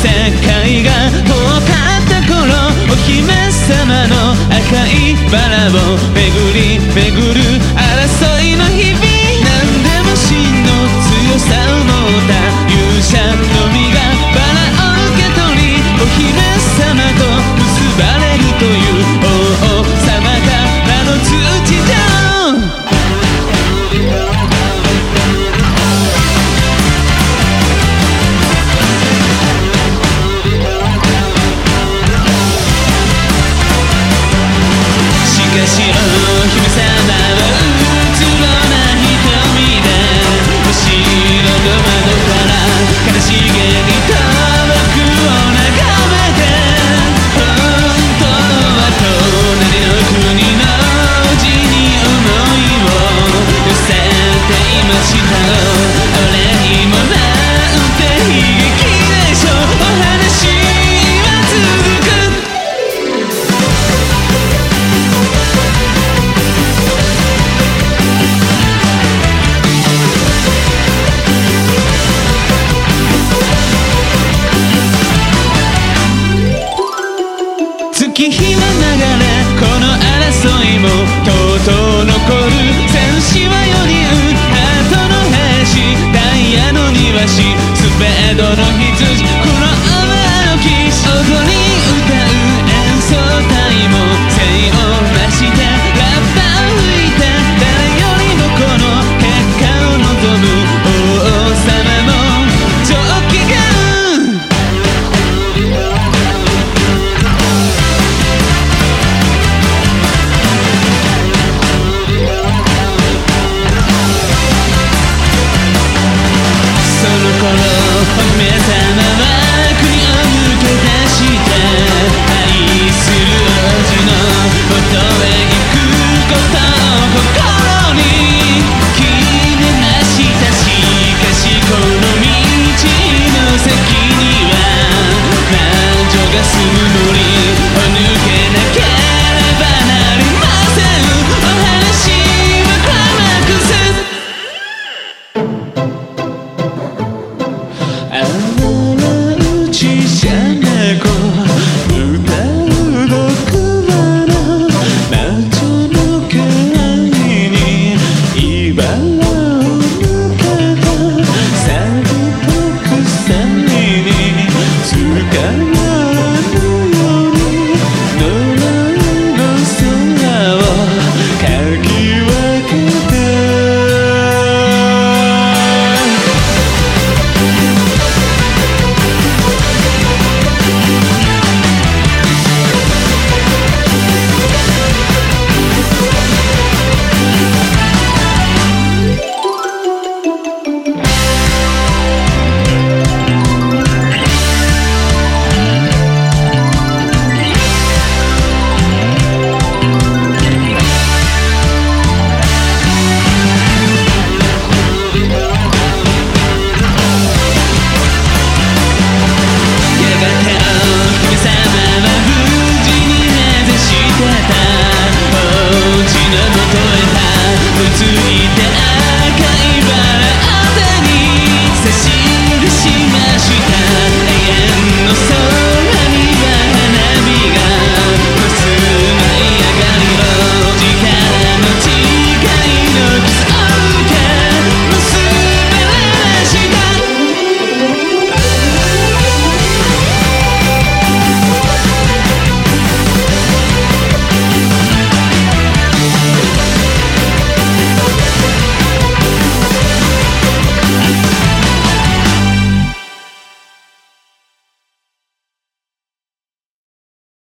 世界が遠かった頃お姫様の赤いバラを巡り巡る争い。知る Just.